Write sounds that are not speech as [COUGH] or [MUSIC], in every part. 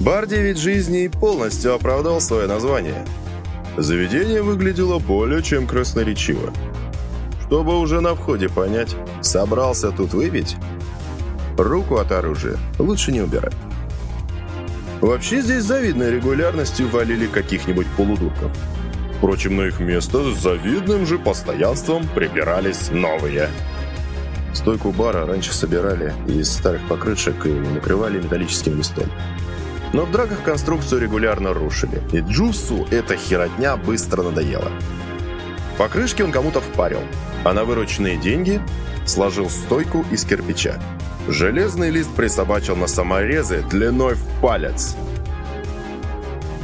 Бар «Девять жизней» полностью оправдал свое название. Заведение выглядело более чем красноречиво. Чтобы уже на входе понять, собрался тут выпить, руку от оружия лучше не убирать. Вообще здесь завидной регулярностью валили каких-нибудь полудурков. Впрочем, на их место с завидным же постоянством прибирались новые. Стойку бара раньше собирали из старых покрышек и накрывали металлическим листом. Но в драках конструкцию регулярно рушили, и Джусу эта херотня быстро надоела. Покрышки он кому-то впарил, а на вырученные деньги сложил стойку из кирпича. Железный лист присобачил на саморезы длиной в палец.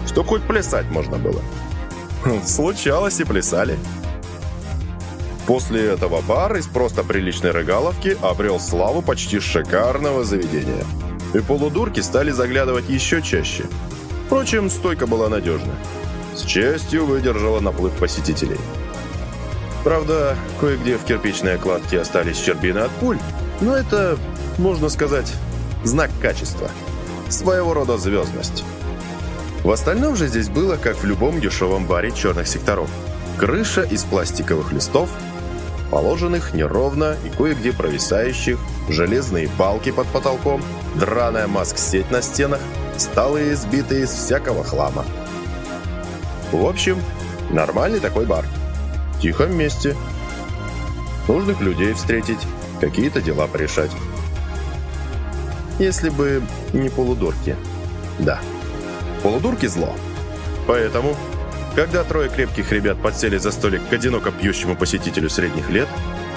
Чтоб хоть плясать можно было. [LAUGHS] Случалось и плясали. После этого бар из просто приличной рыгаловки обрел славу почти шикарного заведения. И полудурки стали заглядывать еще чаще. Впрочем, стойка была надежна. С честью выдержала наплыв посетителей. Правда, кое-где в кирпичной окладке остались щербины от пуль, но это, можно сказать, знак качества. Своего рода звездность. В остальном же здесь было, как в любом дешевом баре черных секторов. Крыша из пластиковых листов, положенных неровно и кое-где провисающих, железные балки под потолком, драная маск-сеть на стенах, столы, избитые из всякого хлама. В общем, нормальный такой бар. В тихом месте. Нужных людей встретить, какие-то дела порешать. Если бы не полудурки. Да. Полудурки зло. Поэтому когда трое крепких ребят подсели за столик к одиноко пьющему посетителю средних лет,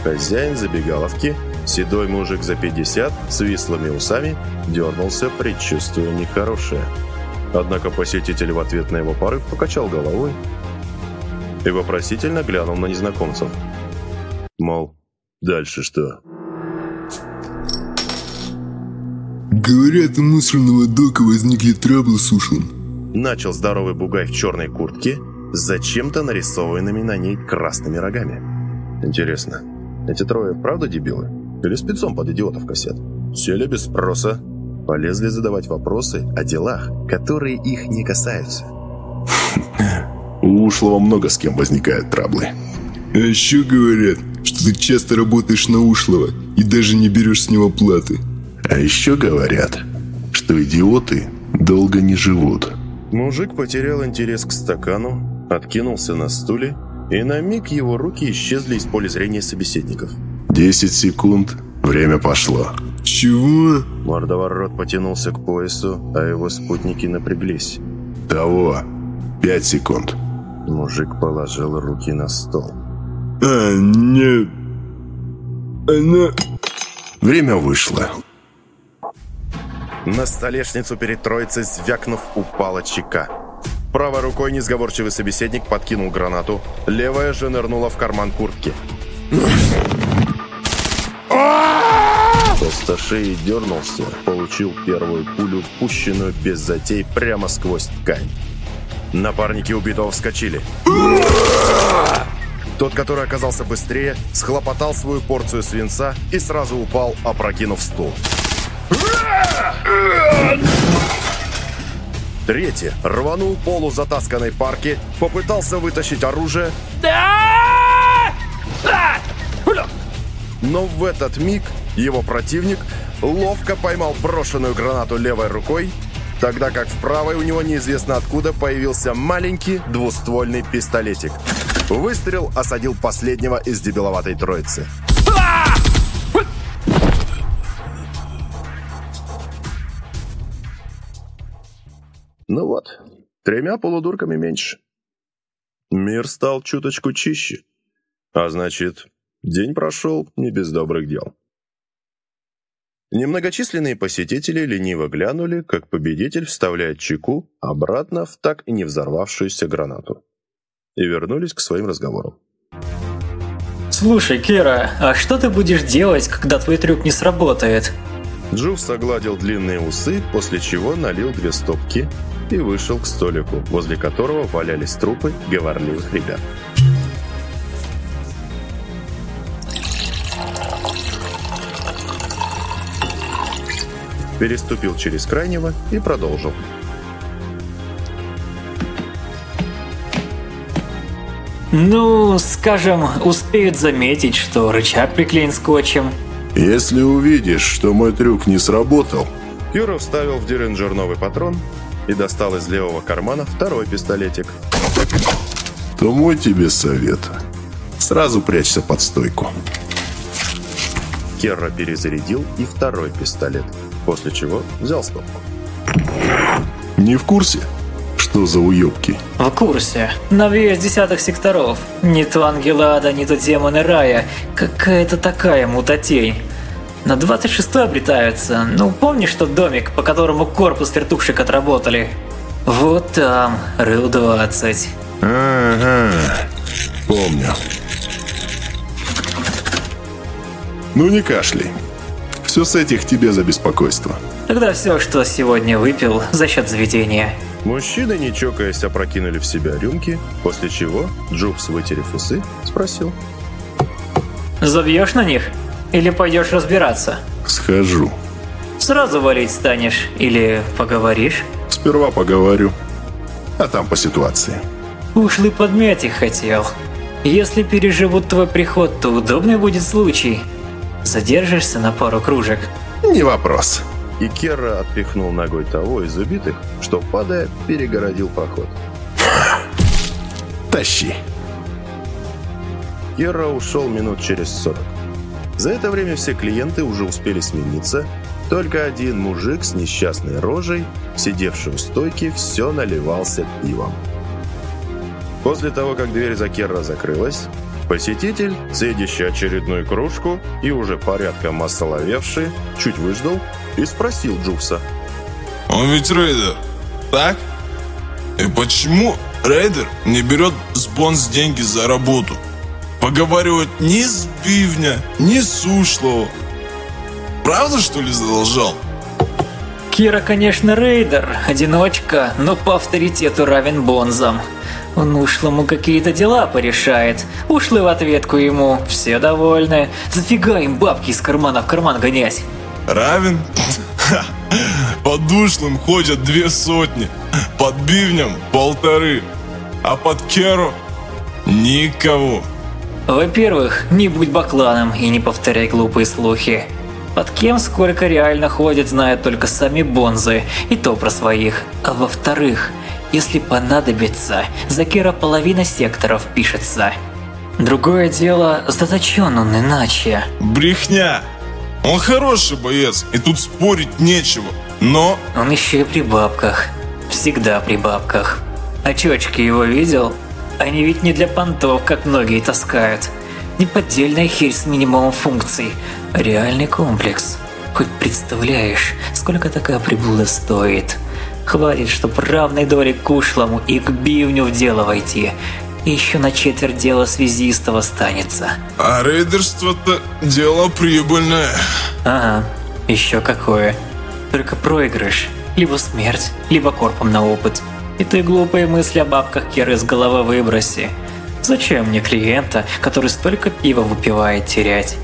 хозяин забегаловки, седой мужик за 50, с вислыми усами, дернулся, предчувствуя нехорошее. Однако посетитель в ответ на его порыв покачал головой и вопросительно глянул на незнакомцев. Мол, дальше что? Говорят, у мусорного дока возникли траблы с ушлым. Начал здоровый бугай в черной куртке с зачем-то нарисованными на ней красными рогами. Интересно, эти трое правда дебилы? Или спецом под идиотов кассет? Сели без спроса, полезли задавать вопросы о делах, которые их не касаются. У ушлого много с кем возникают траблы. А еще говорят, что ты часто работаешь на ушлого и даже не берешь с него платы. А еще говорят, что идиоты долго не живут. Мужик потерял интерес к стакану, откинулся на стуле, и на миг его руки исчезли из поля зрения собеседников. «Десять секунд. Время пошло». «Чего?» Мордоворот потянулся к поясу, а его спутники напряглись. «Того. Пять секунд». Мужик положил руки на стол. «А, не... Она...» Время вышло. На столешницу перед троицей, звякнув, упала чека. Правой рукой несговорчивый собеседник подкинул гранату, левая же нырнула в карман куртки. Толстошей дернулся, получил первую пулю, пущенную без затей прямо сквозь ткань. Напарники убитого вскочили. Тот, который оказался быстрее, схлопотал свою порцию свинца и сразу упал, опрокинув стул. Третий рванул полу затасканной парки, попытался вытащить оружие. Но в этот миг его противник ловко поймал брошенную гранату левой рукой, тогда как в правой у него неизвестно откуда появился маленький двуствольный пистолетик. Выстрел осадил последнего из дебиловатой троицы. Ну вот, тремя полудурками меньше. Мир стал чуточку чище. А значит, день прошел не без добрых дел. Немногочисленные посетители лениво глянули, как победитель вставляет чеку обратно в так и не взорвавшуюся гранату. И вернулись к своим разговорам. Слушай, Кира, а что ты будешь делать, когда твой трюк не сработает? Дживс согладил длинные усы, после чего налил две стопки и вышел к столику, возле которого валялись трупы говорливых ребят. Переступил через крайнего и продолжил. Ну, скажем, успеют заметить, что рычаг приклеен скотчем – если увидишь, что мой трюк не сработал, Юра вставил в Диринджер новый патрон и достал из левого кармана второй пистолетик. то мой тебе совет. Сразу прячься под стойку. Керра перезарядил и второй пистолет, после чего взял стопку. Не в курсе, что за уебки? В курсе. На весь десятых секторов. Не то ангелы ада, не то демоны рая. Какая-то такая мутатень. На 26 обретаются. Ну, помнишь тот домик, по которому корпус вертушек отработали? Вот там, Рыл-20. Ага, помню. Ну не кашляй. Все с этих тебе за беспокойство. Тогда все, что сегодня выпил, за счет заведения. Мужчины, не чокаясь, опрокинули в себя рюмки, после чего Джукс, вытерев усы, спросил. Забьешь на них? Или пойдешь разбираться? Схожу. Сразу валить станешь? Или поговоришь? Сперва поговорю, а там по ситуации. Ушлый подмять их хотел. Если переживут твой приход, то удобный будет случай. Задержишься на пару кружек. Не вопрос. И Керра отпихнул ногой того из убитых, что, падая, перегородил проход. Тащи. Керра ушел минут через 40. За это время все клиенты уже успели смениться, только один мужик с несчастной рожей, сидевший у стойки, все наливался пивом. После того, как дверь за Керра закрылась, посетитель, цедящий очередную кружку и уже порядком осоловевший, чуть выждал и спросил Джукса. Он ведь рейдер, так? И почему рейдер не берет с Бонс деньги за работу? Поговаривать ни с Бивня, ни с Ушлого. Правда, что ли, задолжал? Кира, конечно, рейдер, одиночка, но по авторитету равен Бонзам. Он ушлому какие-то дела порешает. Ушлый в ответку ему, все довольны. Зафига им бабки из кармана в карман гонять? Равен? Ха. Под ушлым ходят две сотни, под бивнем полторы, а под Керу никого. Во-первых, не будь бакланом и не повторяй глупые слухи. Под кем сколько реально ходит, знают только сами бонзы, и то про своих. А во-вторых, если понадобится, за Кира половина секторов пишется. Другое дело, заточен он иначе. Брехня. Он хороший боец, и тут спорить нечего. Но Он еще и при бабках. Всегда при бабках. Очечки его видел? Они ведь не для понтов, как многие таскают. Не поддельная херь с минимумом функций, а реальный комплекс. Хоть представляешь, сколько такая приблуда стоит. Хватит, чтоб равной доли к ушлому и к бивню в дело войти. И еще на четверть дела связистого останется. а рейдерство-то дело прибыльное. Ага, еще какое. Только проигрыш. Либо смерть, либо корпом на опыт. И ты глупые мысли о бабках Керы с головы выброси. Зачем мне клиента, который столько пива выпивает, терять?